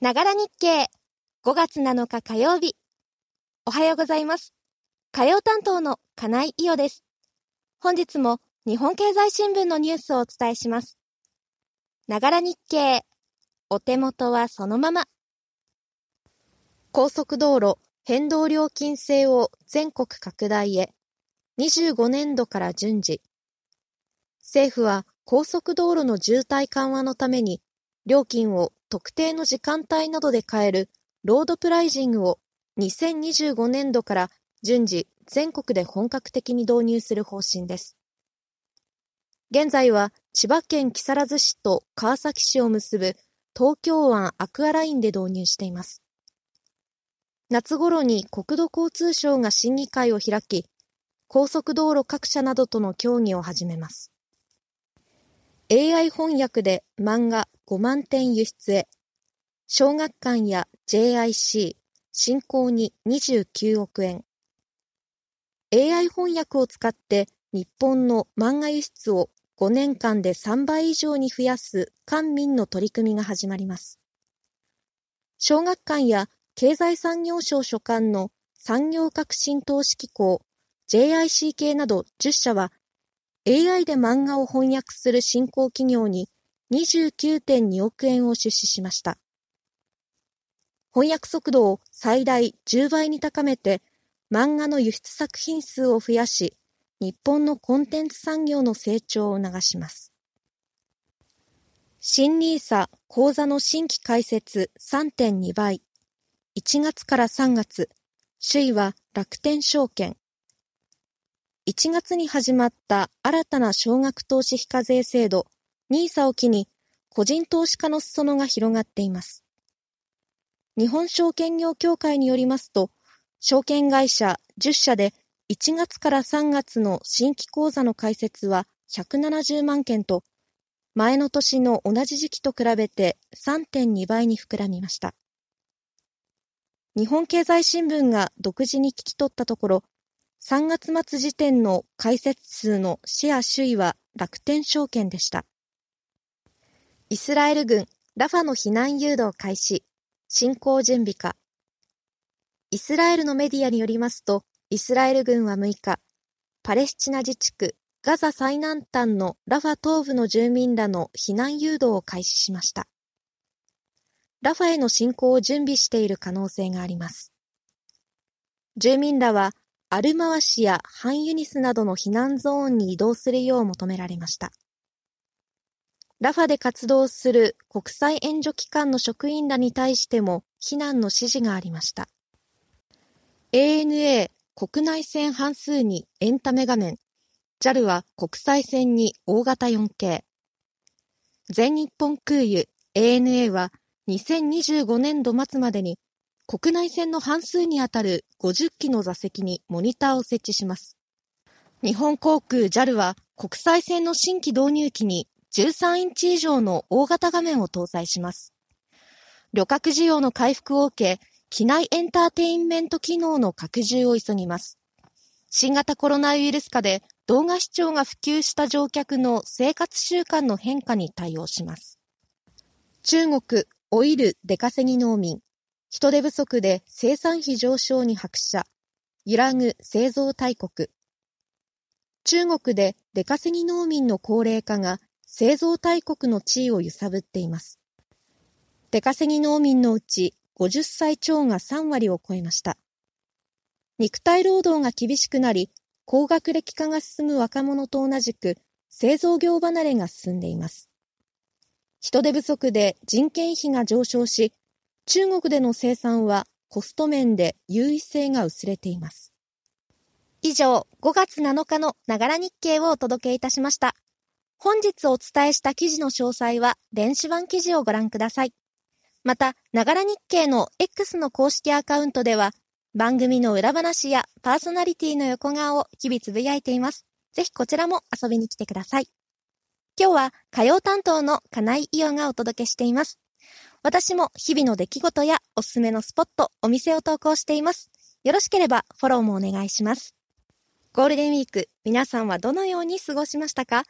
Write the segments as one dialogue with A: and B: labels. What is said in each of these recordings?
A: ながら日経。5月7日火曜日。おはようございます。火曜担当の金井伊代です。本日も日本経済新聞のニュースをお伝えします。ながら日経。お手元はそのまま。高速道路変動料金制を全国拡大へ。25年度から順次。政府は高速道路の渋滞緩和のために料金を特定の時間帯などで変えるロードプライジングを2025年度から順次全国で本格的に導入する方針です。現在は千葉県木更津市と川崎市を結ぶ東京湾アクアラインで導入しています。夏頃に国土交通省が審議会を開き、高速道路各社などとの協議を始めます。AI 翻訳で漫画5万点輸出へ。小学館や JIC、振興に29億円。AI 翻訳を使って日本の漫画輸出を5年間で3倍以上に増やす官民の取り組みが始まります。小学館や経済産業省所管の産業革新投資機構 JIC 系など10社は AI で漫画を翻訳する新興企業に29.2億円を出資しました。翻訳速度を最大10倍に高めて、漫画の輸出作品数を増やし、日本のコンテンツ産業の成長を促します。新ニーサ口座の新規開設3.2倍。1月から3月、首位は楽天証券。1月に始まった新たな少額投資非課税制度、NISA を機に個人投資家の裾野が広がっています。日本証券業協会によりますと、証券会社10社で1月から3月の新規口座の開設は170万件と、前の年の同じ時期と比べて3.2倍に膨らみました。日本経済新聞が独自に聞き取ったところ、3月末時点の開設数のシェア首位は楽天証券でした。イスラエル軍ラファの避難誘導開始、進行準備か。イスラエルのメディアによりますと、イスラエル軍は6日、パレスチナ自治区ガザ最南端のラファ東部の住民らの避難誘導を開始しました。ラファへの進行を準備している可能性があります。住民らはアルマワ市やハンユニスなどの避難ゾーンに移動するよう求められました。ラファで活動する国際援助機関の職員らに対しても避難の指示がありました。ANA 国内線半数にエンタメ画面、JAL は国際線に大型 4K。全日本空輸 ANA は2025年度末までに国内線の半数にあたる50機の座席にモニターを設置します。日本航空 JAL は国際線の新規導入機に13インチ以上の大型画面を搭載します。旅客需要の回復を受け、機内エンターテインメント機能の拡充を急ぎます。新型コロナウイルス化で動画視聴が普及した乗客の生活習慣の変化に対応します。中国、オイル出稼ぎ農民、人手不足で生産費上昇に拍車、揺らぐ製造大国。中国で出稼ぎ農民の高齢化が製造大国の地位を揺さぶっています。出稼ぎ農民のうち50歳超が3割を超えました。肉体労働が厳しくなり、高学歴化が進む若者と同じく製造業離れが進んでいます。人手不足で人件費が上昇し、中国での生産はコスト面で優位性が薄れています。以上、5月7日のながら日経をお届けいたしました。本日お伝えした記事の詳細は電子版記事をご覧ください。また、ながら日経の X の公式アカウントでは、番組の裏話やパーソナリティの横顔を日々つぶやいています。ぜひこちらも遊びに来てください。今日は火曜担当の金井伊代がお届けしています。私も日々の出来事やおすすめのスポット、お店を投稿しています。よろしければフォローもお願いします。ゴールデンウィーク、皆さんはどのように過ごしましたか？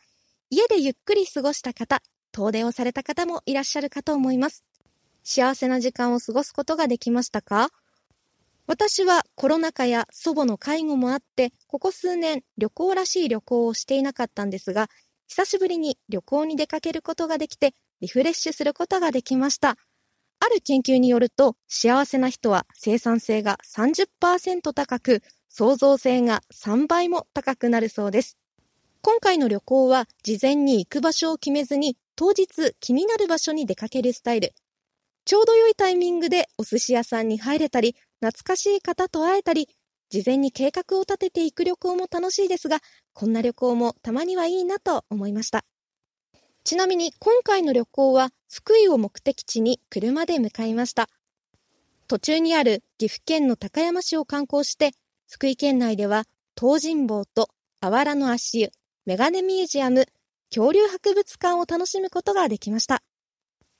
A: 家でゆっくり過ごした方、遠出をされた方もいらっしゃるかと思います。幸せな時間を過ごすことができましたか？私はコロナ禍や祖母の介護もあって、ここ数年旅行らしい旅行をしていなかったんですが、久しぶりに旅行に出かけることができて、リフレッシュすることができました。ある研究によると、幸せな人は生産性が30%高く、創造性が3倍も高くなるそうです。今回の旅行は事前に行く場所を決めずに当日気になる場所に出かけるスタイル。ちょうど良いタイミングでお寿司屋さんに入れたり、懐かしい方と会えたり、事前に計画を立てていく旅行も楽しいですが、こんな旅行もたまにはいいなと思いました。ちなみに今回の旅行は福井を目的地に車で向かいました。途中にある岐阜県の高山市を観光して、福井県内では東尋坊とあわらの足湯、メガネミュージアム、恐竜博物館を楽しむことができました。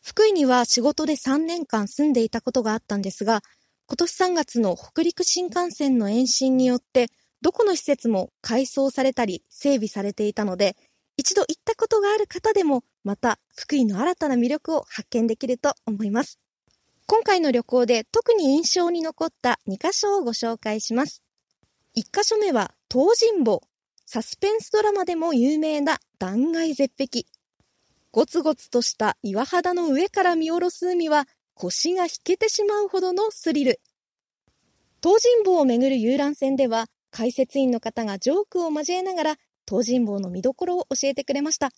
A: 福井には仕事で3年間住んでいたことがあったんですが、今年3月の北陸新幹線の延伸によって、どこの施設も改装されたり整備されていたので、一度行ったことがある方でも、また福井の新たな魅力を発見できると思います。今回の旅行で特に印象に残った2カ所をご紹介します。1カ所目は東尋坊。サスペンスドラマでも有名な断崖絶壁。ゴツゴツとした岩肌の上から見下ろす海は腰が引けてしまうほどのスリル。東尋坊をめぐる遊覧船では解説員の方がジョークを交えながら東尋坊の見どころを教えてくれました。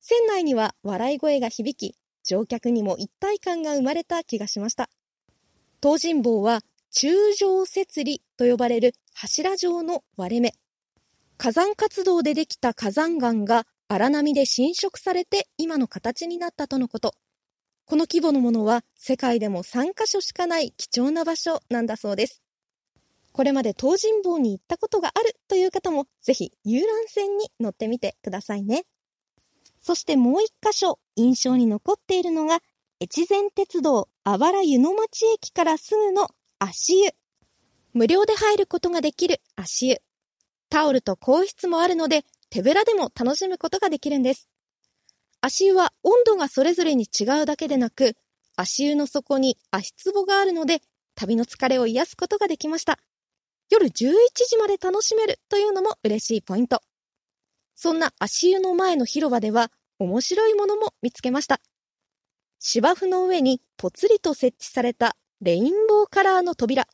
A: 船内には笑い声が響き、乗客にも一体感が生まれた気がしました。東尋坊は中上節理と呼ばれる柱状の割れ目。火山活動でできた火山岩が荒波で侵食されて今の形になったとのこと。この規模のものは世界でも3カ所しかない貴重な場所なんだそうです。これまで東尋坊に行ったことがあるという方もぜひ遊覧船に乗ってみてくださいね。そしてもう一箇所印象に残っているのが越前鉄道あばら湯の町駅からすぐの足湯。無料で入ることができる足湯。タオルと更衣室もあるので、手ぶらでも楽しむことができるんです。足湯は温度がそれぞれに違うだけでなく、足湯の底に足つぼがあるので、旅の疲れを癒すことができました。夜11時まで楽しめるというのも嬉しいポイント。そんな足湯の前の広場では、面白いものも見つけました。芝生の上にぽつりと設置されたレインボーカラーの扉。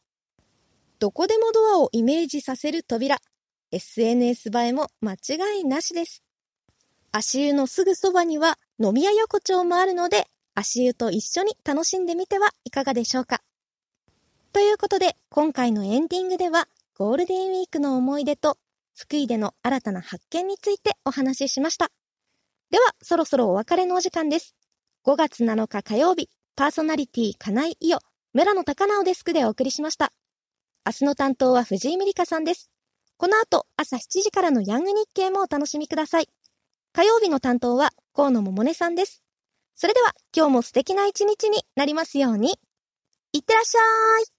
A: どこでもドアをイメージさせる扉。SNS 映えも間違いなしです。足湯のすぐそばには飲み屋横丁もあるので、足湯と一緒に楽しんでみてはいかがでしょうか。ということで、今回のエンディングでは、ゴールデンウィークの思い出と、福井での新たな発見についてお話ししました。では、そろそろお別れのお時間です。5月7日火曜日、パーソナリティ金井伊代、村野高直デスクでお送りしました。明日の担当は藤井美里香さんです。この後、朝7時からのヤング日経もお楽しみください。火曜日の担当は河野桃音さんです。それでは、今日も素敵な一日になりますように。いってらっしゃい